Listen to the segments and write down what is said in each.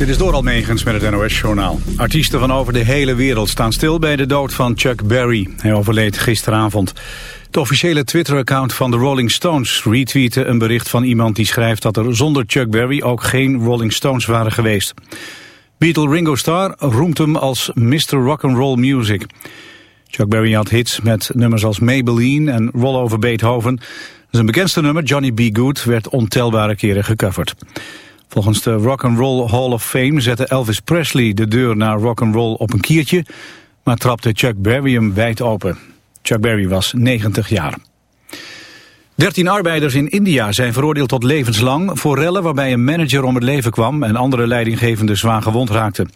Dit is door Almegens met het NOS-journaal. Artiesten van over de hele wereld staan stil bij de dood van Chuck Berry. Hij overleed gisteravond. Het officiële Twitter-account van de Rolling Stones retweette een bericht van iemand die schrijft dat er zonder Chuck Berry ook geen Rolling Stones waren geweest. Beatle Ringo Starr roemt hem als Mr. Rock'n'Roll Music. Chuck Berry had hits met nummers als Maybelline en Roll Over Beethoven. Zijn bekendste nummer, Johnny B. Good, werd ontelbare keren gecoverd. Volgens de Rock and Roll Hall of Fame zette Elvis Presley de deur naar rock and roll op een kiertje, maar trapte Chuck Berry hem wijd open. Chuck Berry was 90 jaar. 13 arbeiders in India zijn veroordeeld tot levenslang voor rellen waarbij een manager om het leven kwam en andere leidinggevenden zwaar gewond raakten.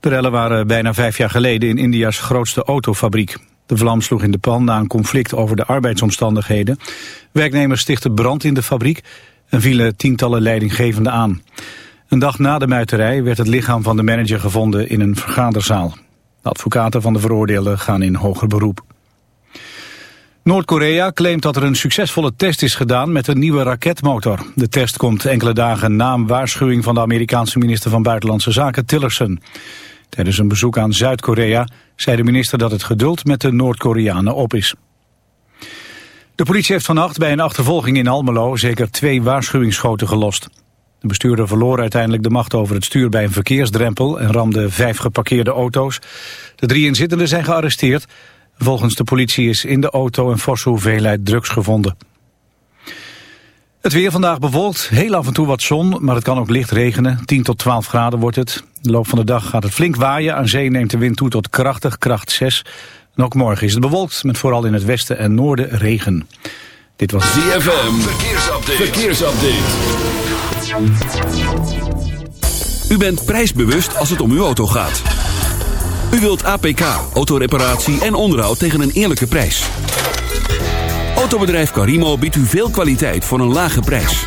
De rellen waren bijna vijf jaar geleden in India's grootste autofabriek. De vlam sloeg in de pan na een conflict over de arbeidsomstandigheden. Werknemers stichtten brand in de fabriek en vielen tientallen leidinggevenden aan. Een dag na de muiterij werd het lichaam van de manager gevonden in een vergaderzaal. De advocaten van de veroordeelden gaan in hoger beroep. Noord-Korea claimt dat er een succesvolle test is gedaan met een nieuwe raketmotor. De test komt enkele dagen na een waarschuwing van de Amerikaanse minister van Buitenlandse Zaken Tillerson. Tijdens een bezoek aan Zuid-Korea zei de minister dat het geduld met de Noord-Koreanen op is. De politie heeft vannacht bij een achtervolging in Almelo zeker twee waarschuwingsschoten gelost. De bestuurder verloor uiteindelijk de macht over het stuur bij een verkeersdrempel en ramde vijf geparkeerde auto's. De drie inzittenden zijn gearresteerd. Volgens de politie is in de auto een forse hoeveelheid drugs gevonden. Het weer vandaag bewolkt, heel af en toe wat zon, maar het kan ook licht regenen. 10 tot 12 graden wordt het. De loop van de dag gaat het flink waaien. Aan zee neemt de wind toe tot krachtig, kracht 6. En ook morgen is het bewolkt, met vooral in het westen en noorden regen. Dit was ZFM, verkeersupdate. verkeersupdate. U bent prijsbewust als het om uw auto gaat. U wilt APK, autoreparatie en onderhoud tegen een eerlijke prijs. Autobedrijf Carimo biedt u veel kwaliteit voor een lage prijs.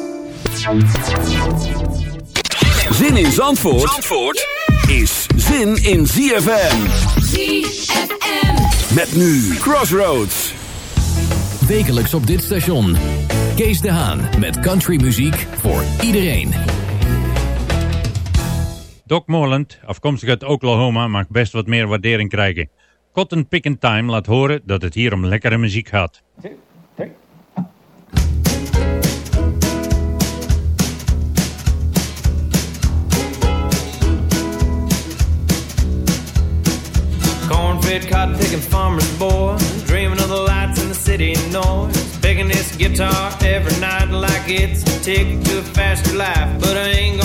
Zin in Zandvoort, Zandvoort is zin in ZFM. ZFM. Met nu Crossroads. Wekelijks op dit station. Kees de Haan met countrymuziek voor iedereen. Doc Morland, afkomstig uit Oklahoma, mag best wat meer waardering krijgen. Cotton Pickin' Time laat horen dat het hier om lekkere muziek gaat. Cornfed cotton picking farmer's boy, dreaming of the lights in the city noise. Picking this guitar every night like it's a ticket to a faster life, but it ain't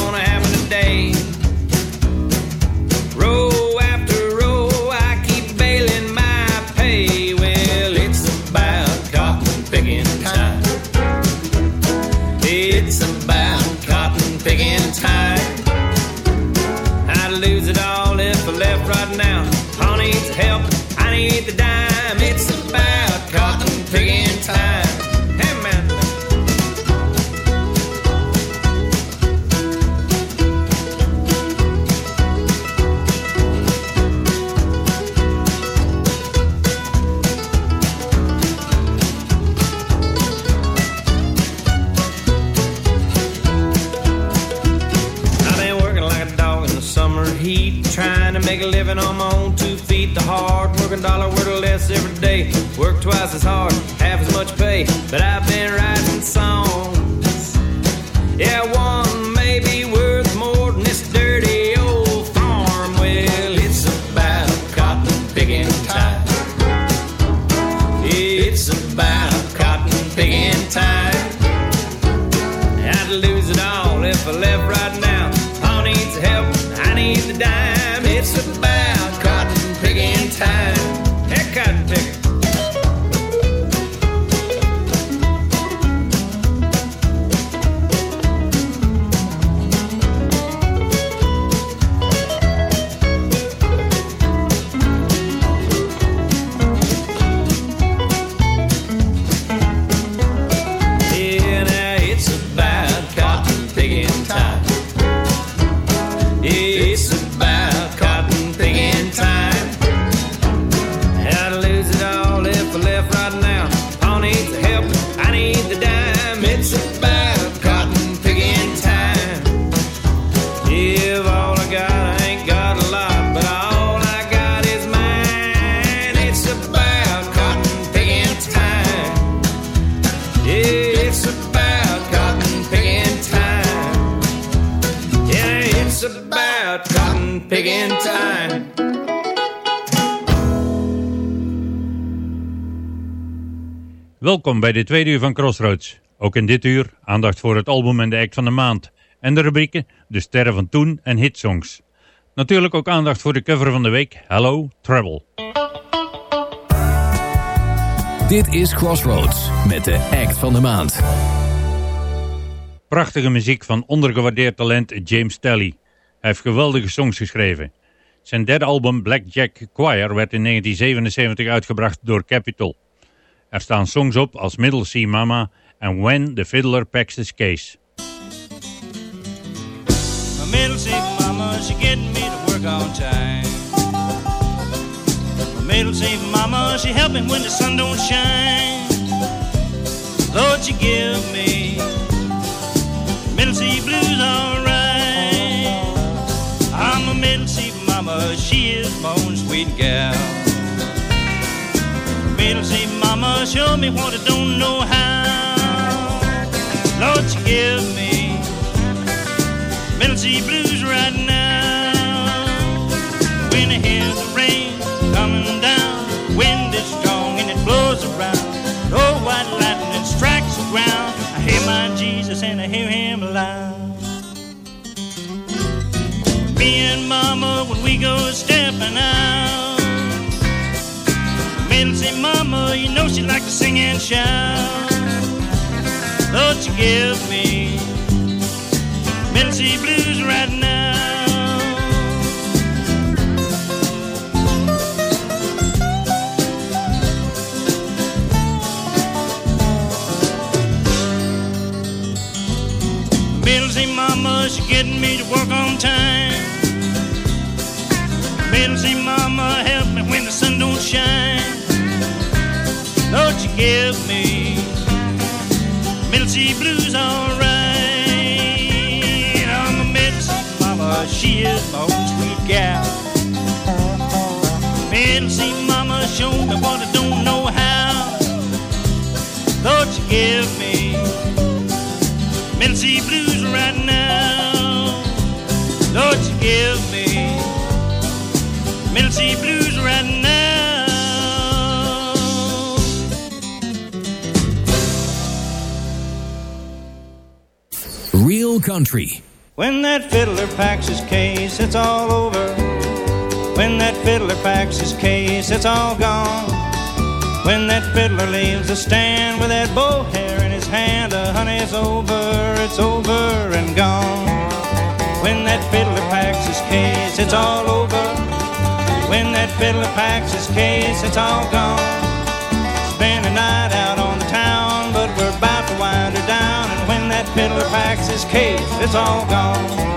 Welkom bij de tweede uur van Crossroads. Ook in dit uur aandacht voor het album en de act van de maand. En de rubrieken De Sterren van Toen en Hitsongs. Natuurlijk ook aandacht voor de cover van de week, Hello Trouble. Dit is Crossroads met de act van de maand. Prachtige muziek van ondergewaardeerd talent James Telly. Hij heeft geweldige songs geschreven. Zijn derde album Blackjack Choir werd in 1977 uitgebracht door Capitol. Er staan songs op als Middle Sea Mama en When the Fiddler Packs His Case. Middle seat mama, she getting me to work on time. Middle seat mama, she helping when the sun don't shine. Lord, she give me middle seat blues alright. I'm a middle seat mama, she is my own sweet gal. Middle seat mama, show me what I don't know how. Lord, she give me middle seat blues right now. When I hear the rain coming down, wind is strong and it blows around. Oh, white lightning strikes the ground. I hear my Jesus and I hear him loud. Me and Mama when we go stepping out. Seat Mama, you know she like to sing and shout. Lord, you give me seat blues right now. Seat mama, she getting me to work on time. Seat mama, help me when the sun don't shine. Lord, you give me middle seat blues alright. I'm a middle mama, she is my own sweet gal. Middle seat mama, show me what I don't know how. Lord, you give me middle seat blues right now. Lord, you give me middle seat blues Country. When that fiddler packs his case, it's all over. When that fiddler packs his case, it's all gone. When that fiddler leaves the stand with that bow hair in his hand, uh, honey, it's over, it's over and gone. When that fiddler packs his case, it's all over. When that fiddler packs his case, it's all gone. Fiddler packs his case, it's all gone.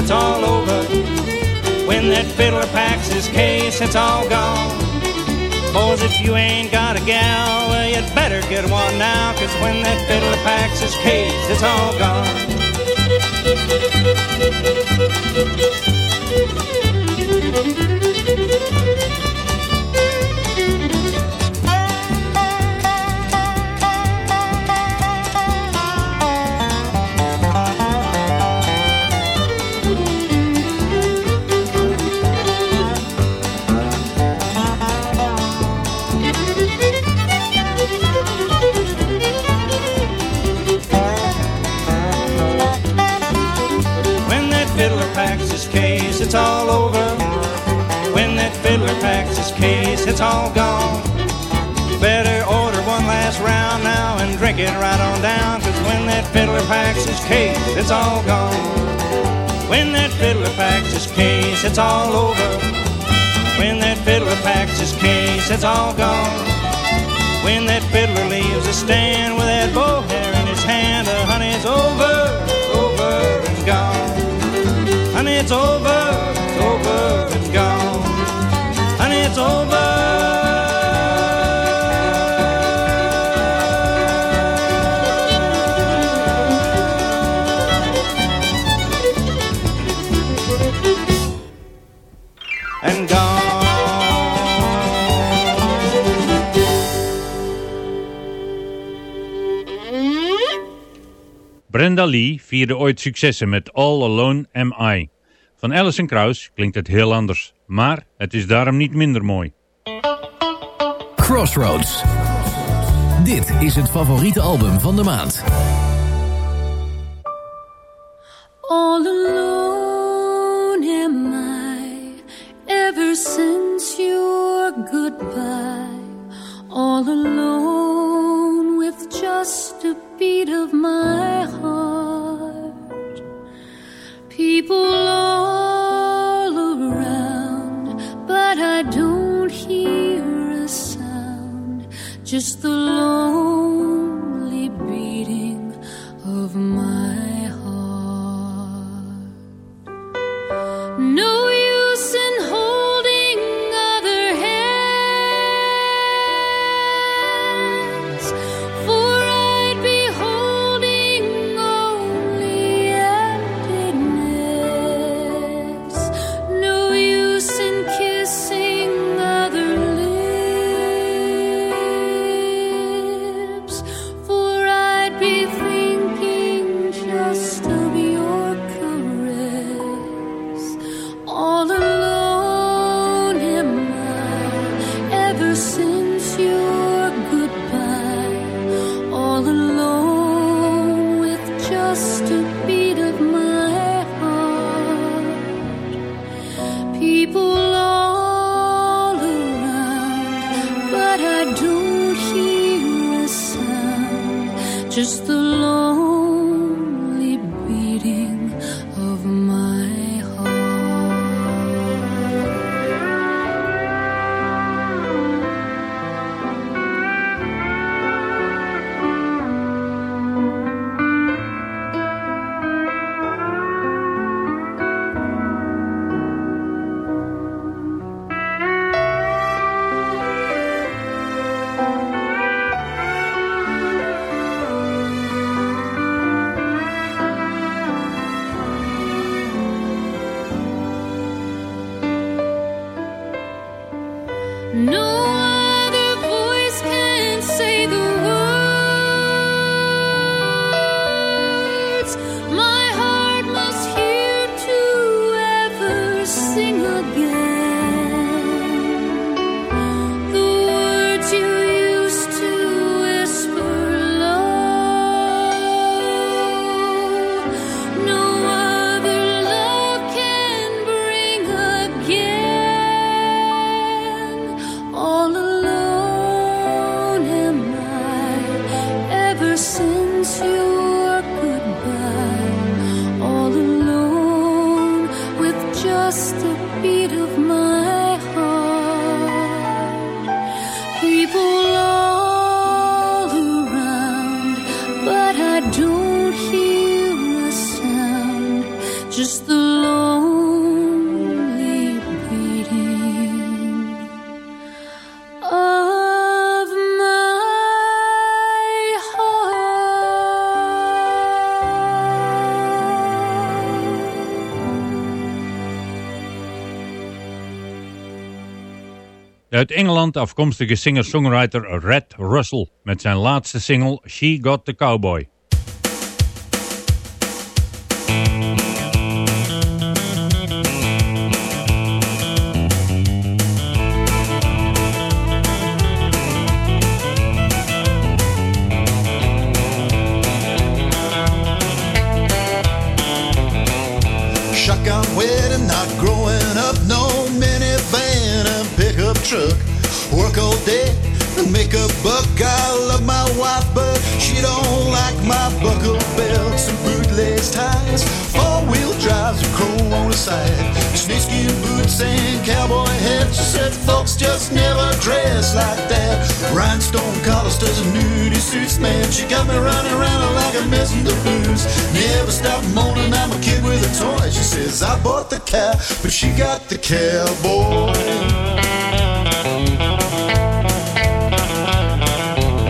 It's all over. When that fiddler packs his case, it's all gone. Boys, if you ain't got a gal, well, you'd better get one now. Cause when that fiddler packs his case, it's all gone. It's all over. When that fiddler packs his case, it's all gone. Better order one last round now and drink it right on down. Cause when that fiddler packs his case, it's all gone. When that fiddler packs his case, it's all over. When that fiddler packs his case, it's all gone. When that fiddler leaves a stand with that bow Brenda Lee vierde ooit successen met All Alone Am I. Van Alison Krauss klinkt het heel anders, maar het is daarom niet minder mooi. Crossroads. Dit is het favoriete album van de maand. All alone am I ever since your goodbye. All alone with just beat of my heart. People all around, but I don't hear a sound. Just the lonely sound. Just uit Engeland afkomstige singer-songwriter Red Russell met zijn laatste single She Got the Cowboy. Cow, but she got the cowboy.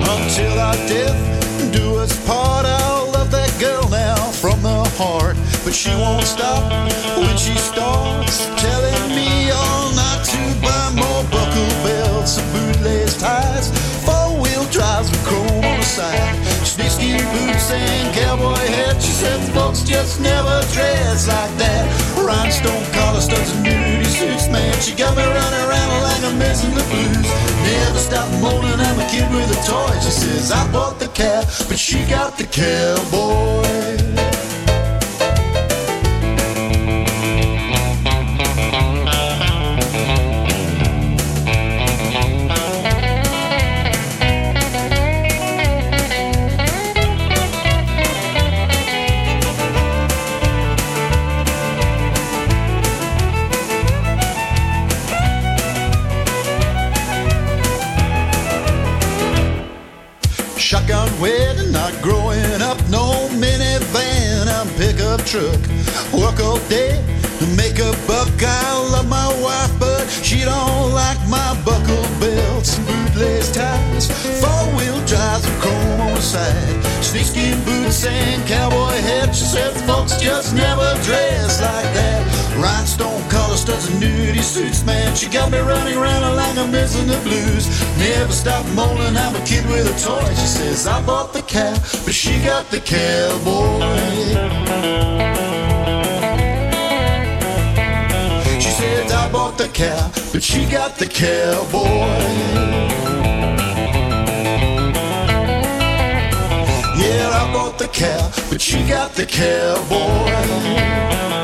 Until our death do us part, I'll love that girl now from the heart. But she won't stop when she starts telling me all not to buy more buckle belts and bootlace ties, four wheel drives with chrome on the side, snakeskin boots and cowboy hat. She said folks just never dress like that. Rhinestone collar studs and nudie suits, man. She got me running around like I'm missing the blues. Never stop moaning, I'm a kid with a toy. She says I bought the cow, but she got the cowboy. Truck. Work all day, to make a buck. I love my wife, but she don't like my buckle belts and bootlace ties. Four wheel drives with chrome on the side, snakeskin boots and cowboy hats. She said folks just never. And nudie suits, man. She got me running around like I'm missing the blues. Never stop moaning, I'm a kid with a toy. She says I bought the cow, but she got the cowboy. She said I bought the cow, but she got the cowboy. Yeah, I bought the cow, but she got the cowboy.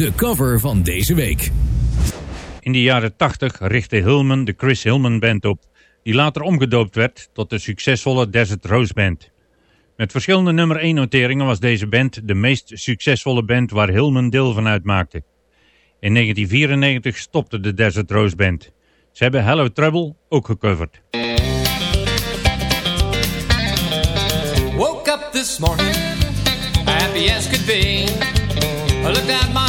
De cover van deze week. In de jaren 80 richtte Hillman de Chris Hillman Band op, die later omgedoopt werd tot de succesvolle Desert Rose Band. Met verschillende nummer 1 noteringen was deze band de meest succesvolle band waar Hillman deel van uitmaakte. In 1994 stopte de Desert Rose Band. Ze hebben Hello Trouble ook gecoverd. Woke up this morning, happy as could be. I looked out my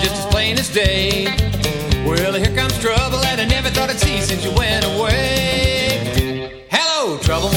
just as plain as day. Well, here comes trouble that I never thought I'd see since you went away. Hello, trouble,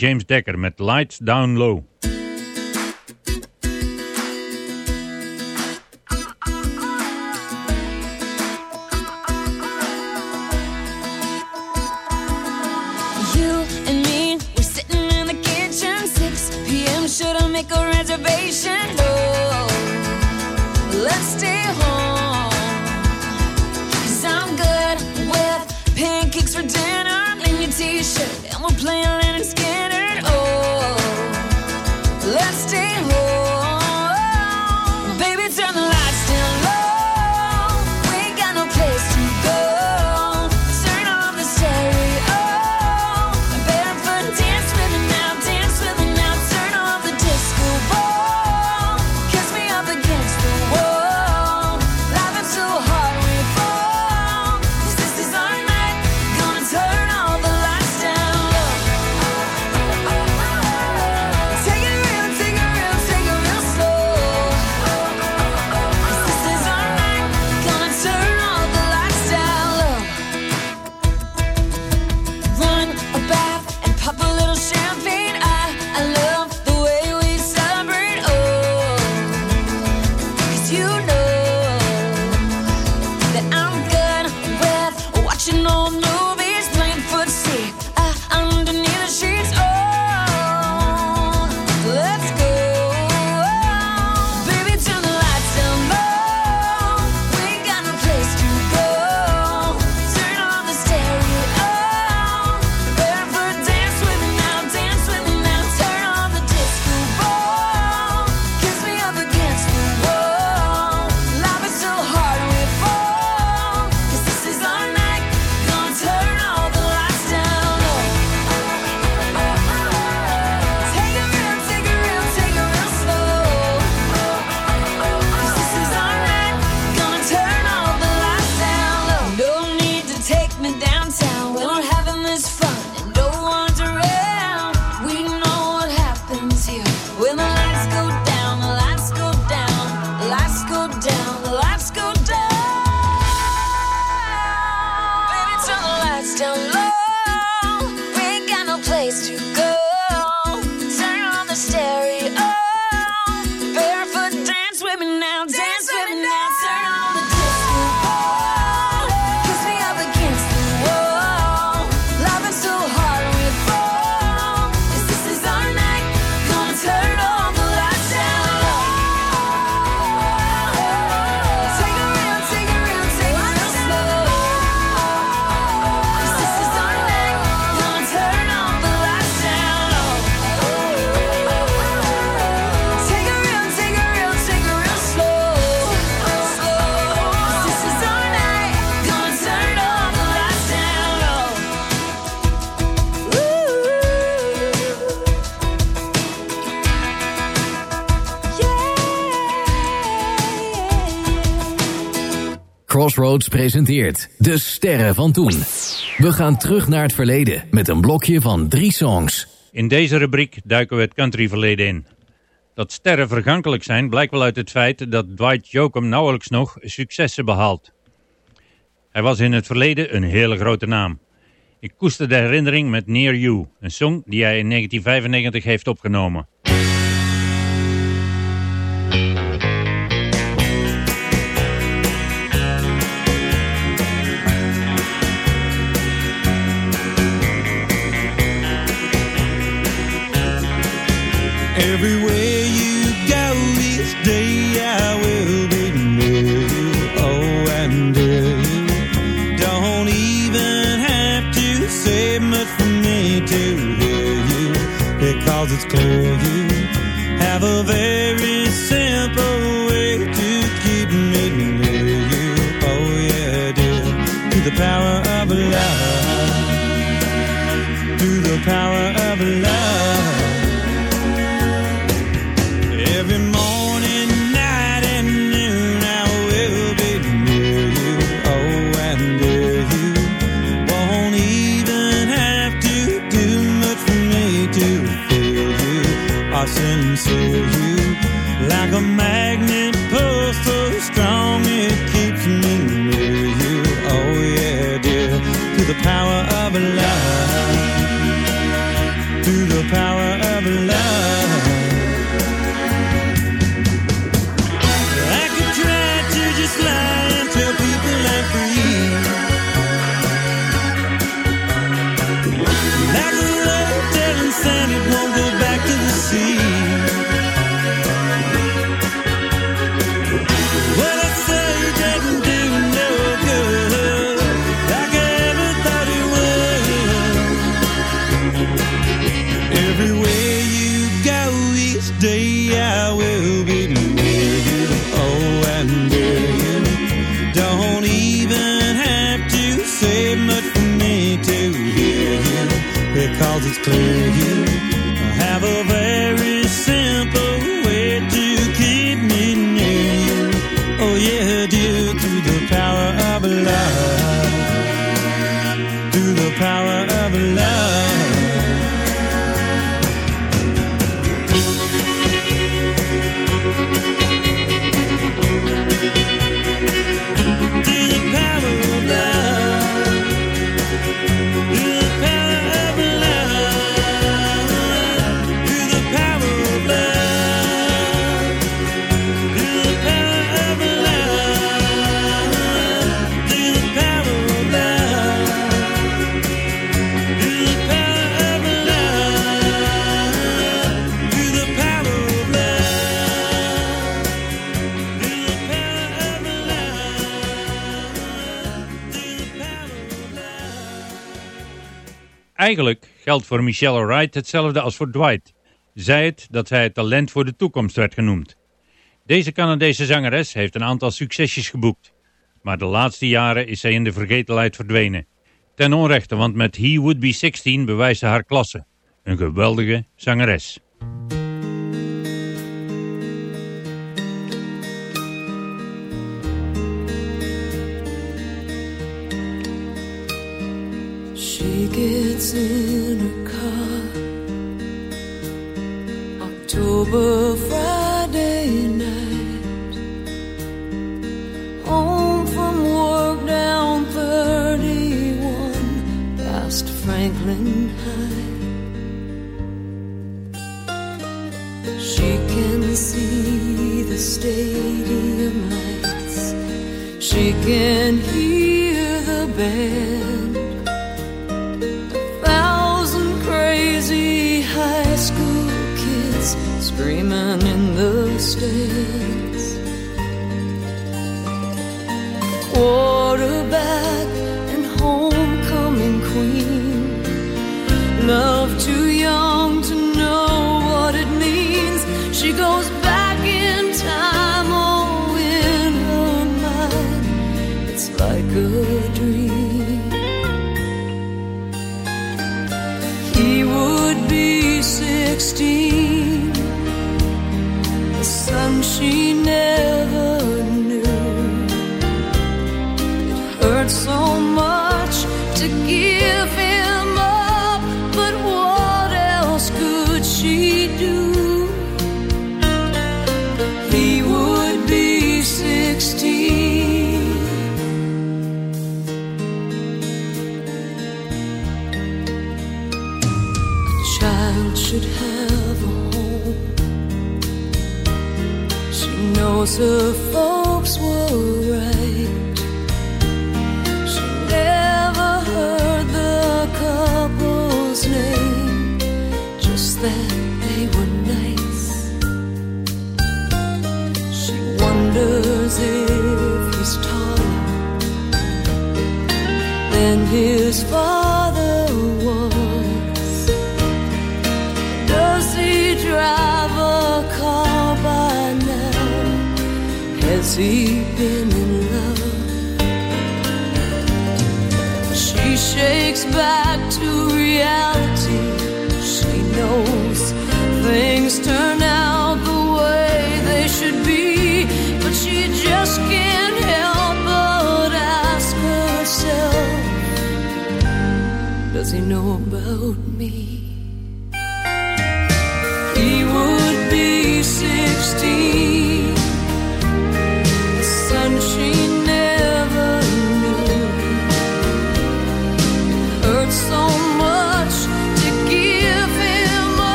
James Decker met Lights Down Low. Crossroads presenteert De Sterren van Toen. We gaan terug naar het verleden met een blokje van drie songs. In deze rubriek duiken we het countryverleden in. Dat sterren vergankelijk zijn blijkt wel uit het feit dat Dwight Jokum nauwelijks nog successen behaalt. Hij was in het verleden een hele grote naam. Ik koester de herinnering met Near You, een song die hij in 1995 heeft opgenomen. Everywhere you go each day I will be near you, oh and Don't even have to say much for me to hear you Because it's clear you have a very To you like a magnet. Eigenlijk geldt voor Michelle Wright hetzelfde als voor Dwight. Zij het dat zij het talent voor de toekomst werd genoemd. Deze Canadese zangeres heeft een aantal succesjes geboekt. Maar de laatste jaren is zij in de vergetelheid verdwenen. Ten onrechte, want met He Would Be 16 bewijst ze haar klasse. Een geweldige zangeres. She gets in her car. October Friday night. Home from work down 31 past Franklin High. She can see the stadium lights. She can hear the band. Dreaming in the streets. What about?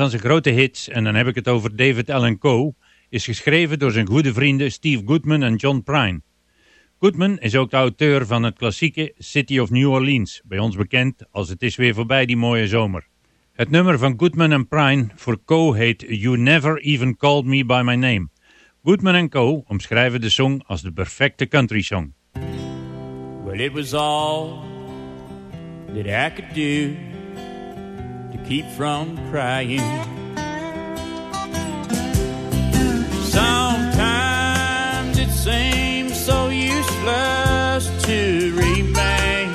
Van zijn grote hits, en dan heb ik het over David Allen Coe, is geschreven door zijn goede vrienden Steve Goodman en John Prine. Goodman is ook de auteur van het klassieke City of New Orleans, bij ons bekend als Het is weer voorbij die mooie zomer. Het nummer van Goodman en Prine voor Coe heet You Never Even Called Me By My Name. Goodman en Coe omschrijven de song als de perfecte country song. Well, it was all that I could do to keep from crying. Sometimes it seems so useless to remain.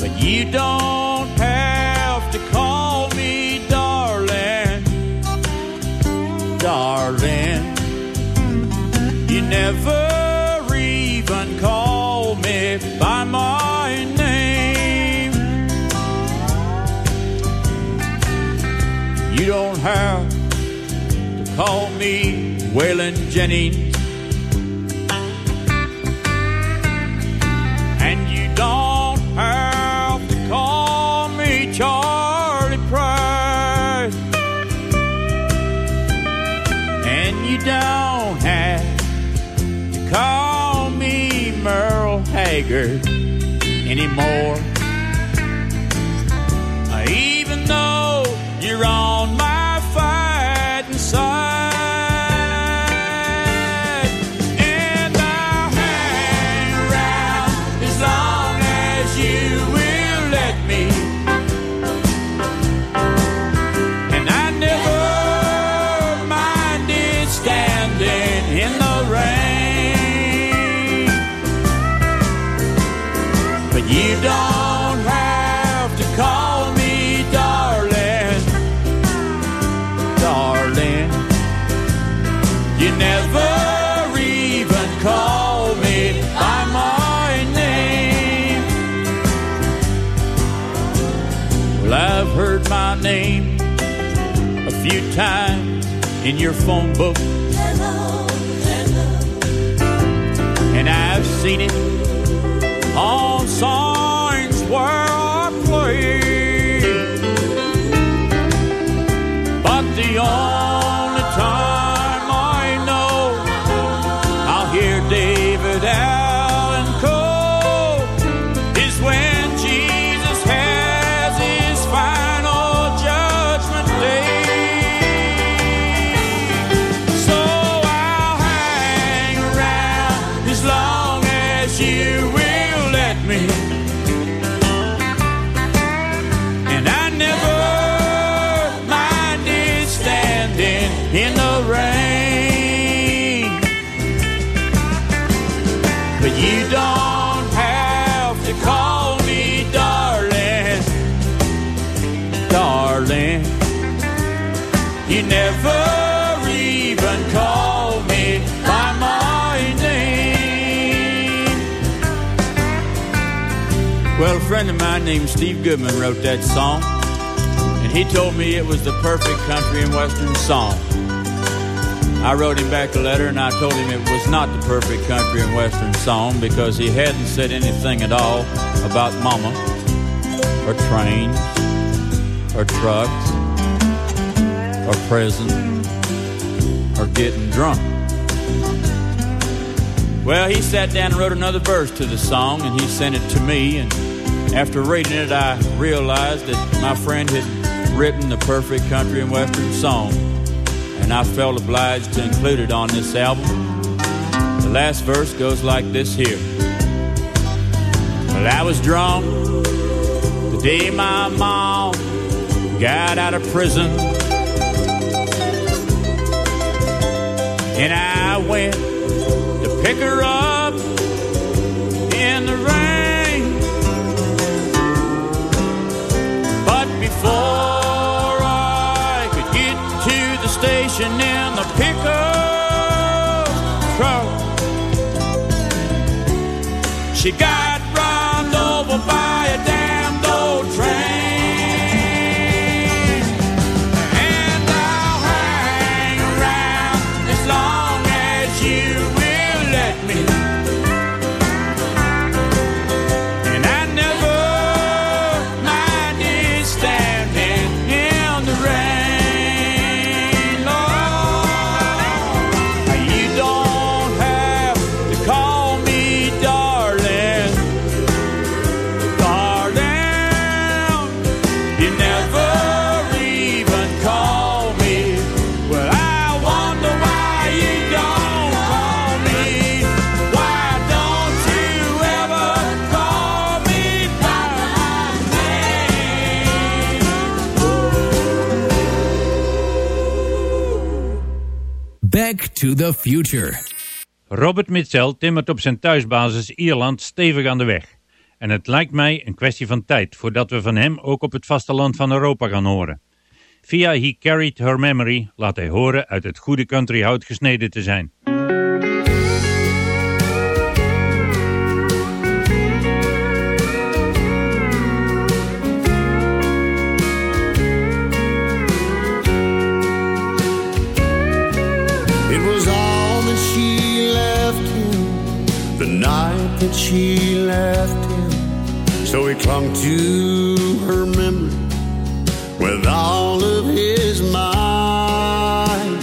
But you don't have to call me darling, darling. You never don't have to call me Waylon Jennings. And you don't have to call me Charlie Price. And you don't have to call me Merle Haggard anymore. Times in your phone book. Me. Friend of mine named Steve Goodman wrote that song, and he told me it was the perfect country and western song. I wrote him back a letter and I told him it was not the perfect country and western song because he hadn't said anything at all about mama or trains or trucks or prison or getting drunk. Well, he sat down and wrote another verse to the song and he sent it to me. And after reading it, I realized that my friend had written the perfect country and western song. And I felt obliged to include it on this album. The last verse goes like this here. Well, I was drunk the day my mom got out of prison. And I went to pick her up the pickup truck, she got To the Future. Robert Mitchell timmert op zijn thuisbasis Ierland stevig aan de weg. En het lijkt mij een kwestie van tijd voordat we van hem ook op het vasteland van Europa gaan horen. Via He Carried Her Memory laat hij horen uit het goede countryhout gesneden te zijn. She left him. So he clung to her memory with all of his might.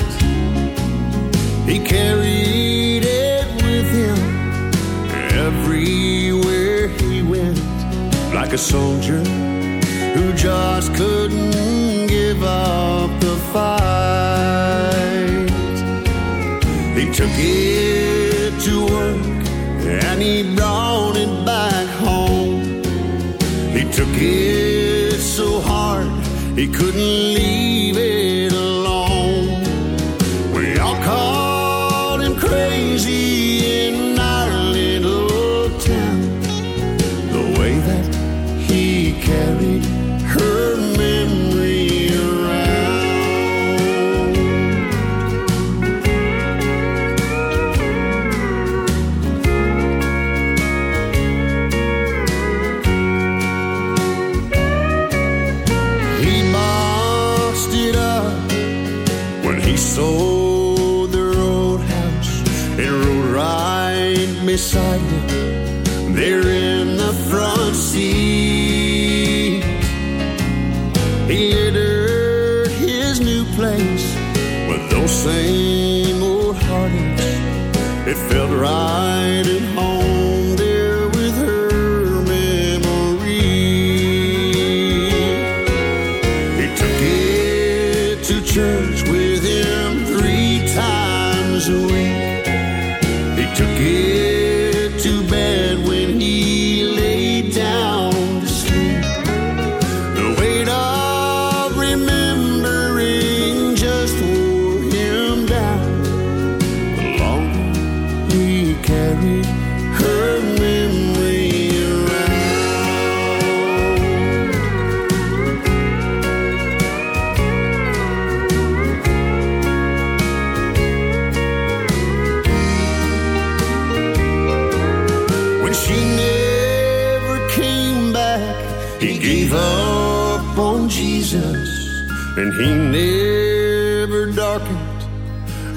He carried it with him everywhere he went, like a soldier who just couldn't give up the fight. He took it to work and he brought it back home. He took it so hard he couldn't leave it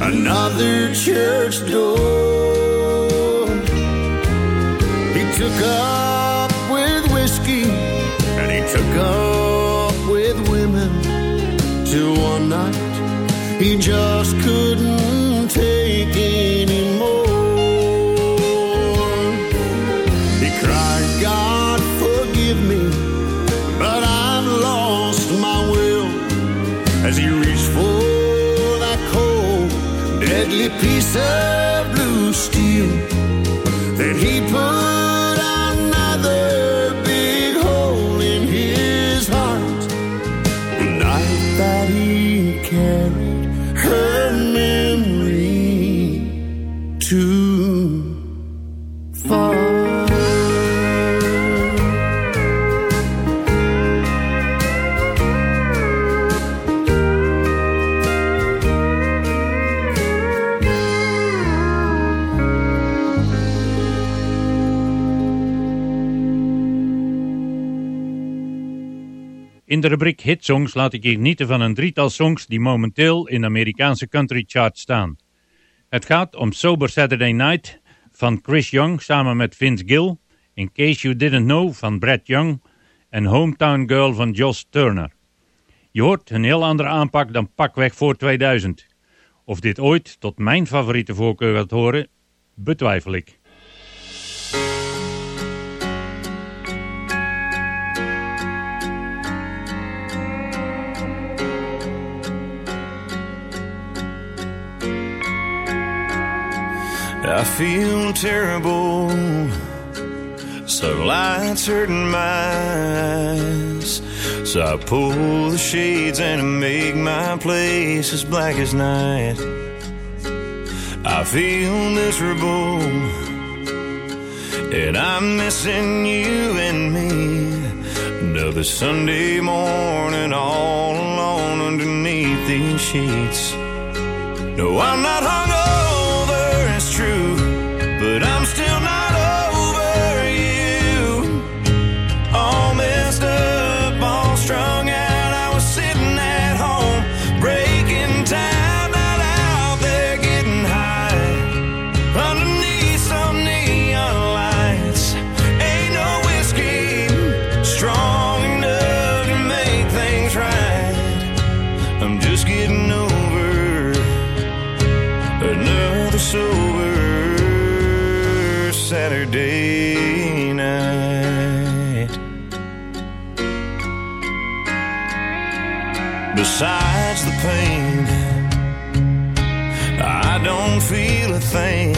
another church door. He took up with whiskey and he took up with women till one night he just couldn't In de rubriek Hitsongs laat ik je genieten van een drietal songs die momenteel in de Amerikaanse country chart staan. Het gaat om Sober Saturday Night van Chris Young samen met Vince Gill, In Case You Didn't Know van Brad Young en Hometown Girl van Josh Turner. Je hoort een heel andere aanpak dan pakweg voor 2000. Of dit ooit tot mijn favoriete voorkeur gaat horen, betwijfel ik. I feel terrible. Sunlight's hurting my eyes. So I pull the shades and make my place as black as night. I feel miserable. And I'm missing you and me. Another Sunday morning all alone underneath these sheets. No, I'm not hungover, thing.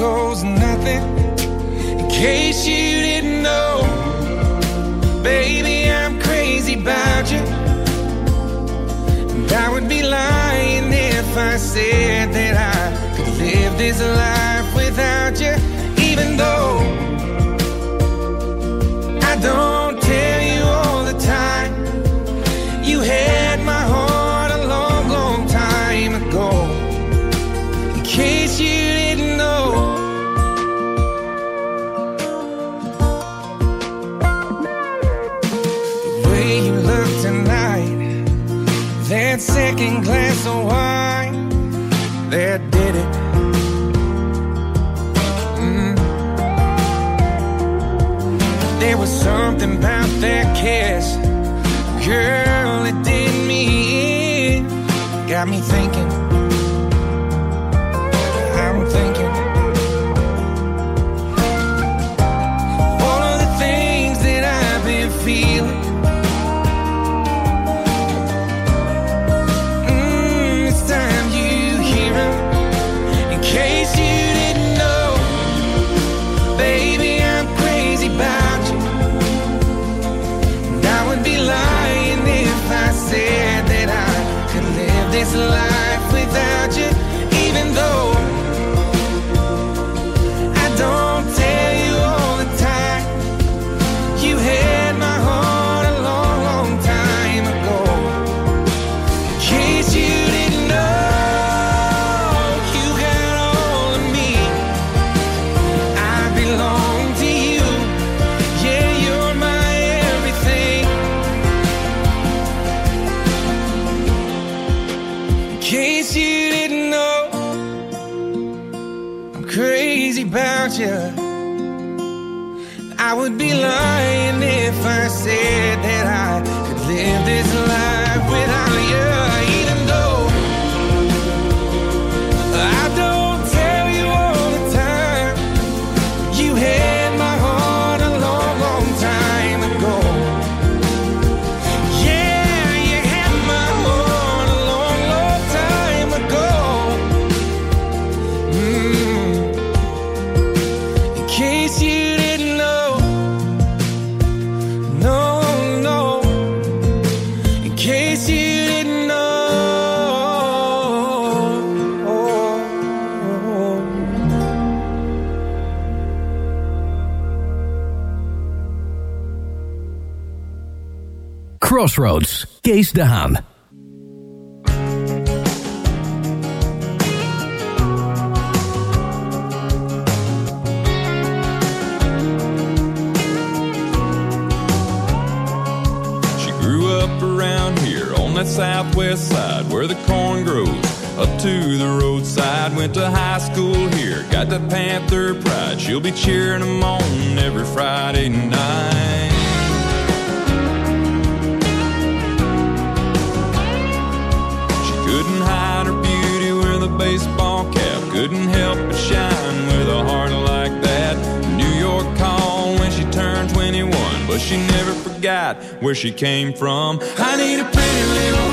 goes nothing. In case you didn't know, baby, I'm crazy about you. And I would be lying if I said that I could live this life without you, even though I don't. staircase. Girl. you. I would be lying if I said Crossroads, around here on that southwest side where the corn grows. Up to the roadside, went to high school here. Got that Panther pride, she'll be cheering them on every Friday night. couldn't help but shine with a heart like that. New York called when she turned 21, but she never forgot where she came from. I need a pretty little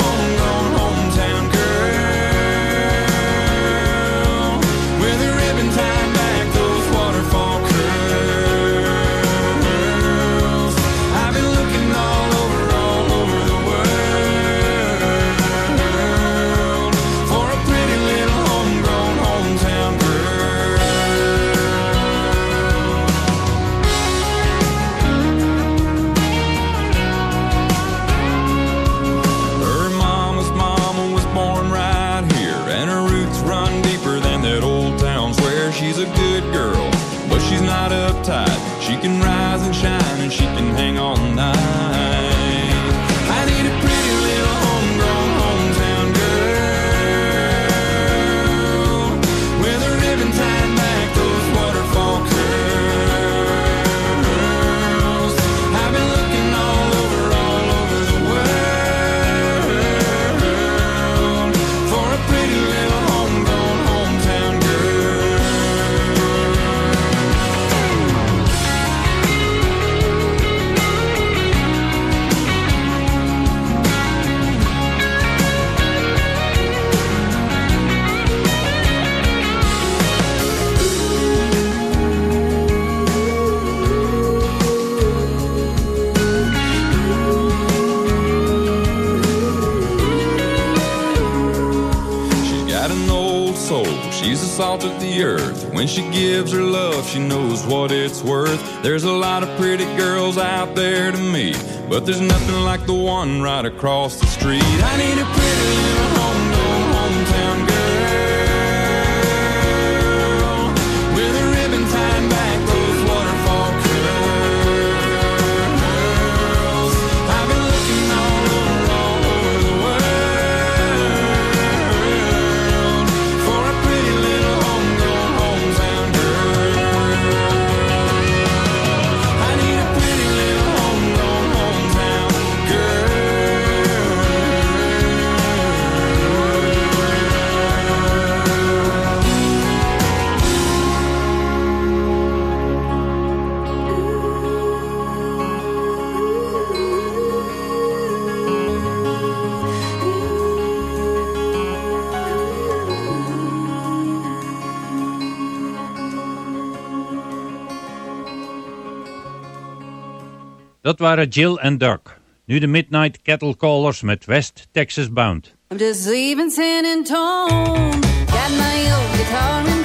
there's nothing like the one right across the street. I need a Dat waren Jill en Doug. Nu de Midnight Cattle Callers met West Texas Bound. I'm just leaving San Antone. Got my old guitar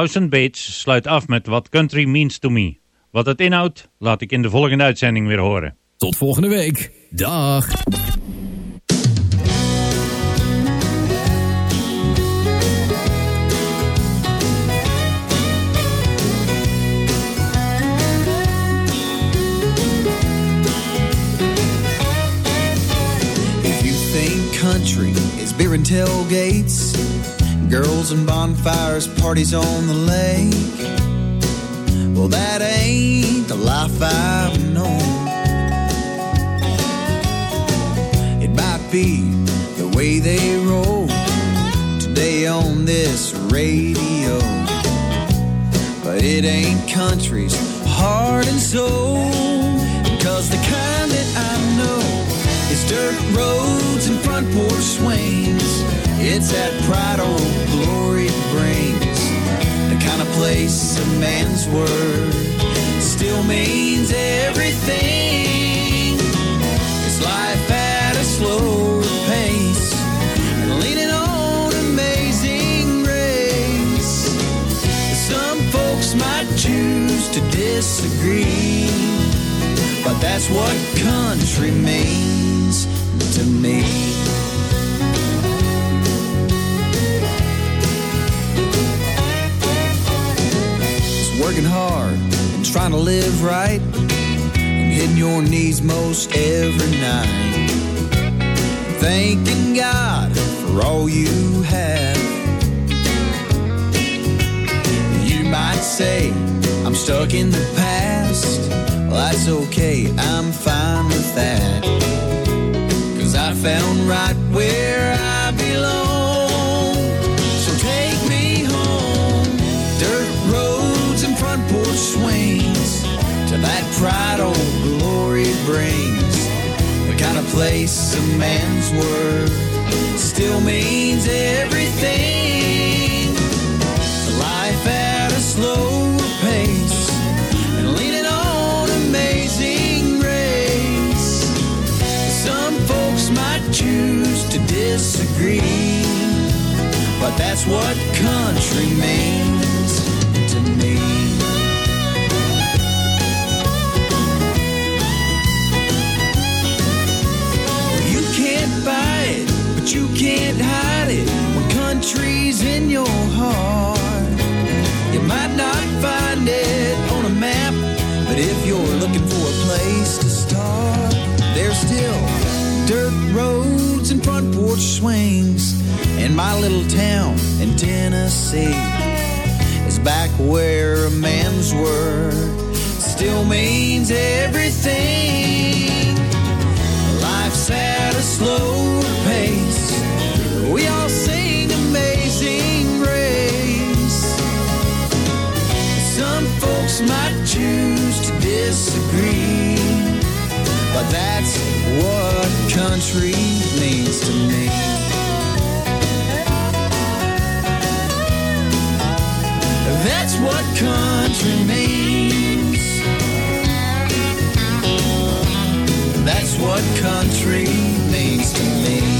Lawson Bates sluit af met What Country Means to Me. Wat het inhoudt, laat ik in de volgende uitzending weer horen. Tot volgende week. Dag. If you think country is beer and tailgates, girls and bonfires, parties on the lake, well, that ain't the life I've known. It might be the way they roll today on this radio, but it ain't country's heart and soul. Cause the kind that I know is dirt roads and front porch swings. It's that pride old glory brings. The kind of place a man's word still means everything. It's life at a slower pace and leaning on amazing grace. Some folks might choose to disagree, but that's what country means to me. Working hard and trying to live right and hitting your knees most every night. Thanking God for all you have. You might say, I'm stuck in the past. Well, that's okay, I'm fine with that. Cause I found right where I belong. Brings. The kind of place a man's word still means everything. Life at a slower pace and leaning on amazing grace. Some folks might choose to disagree, but that's what country means to me. You can't hide it when country's in your heart. You might not find it on a map, but if you're looking for a place to start, there's still dirt roads and front porch swings. And my little town in Tennessee is back where a man's word still means everything. Life's at a slower might choose to disagree, but that's what country means to me. That's what country means. That's what country means to me.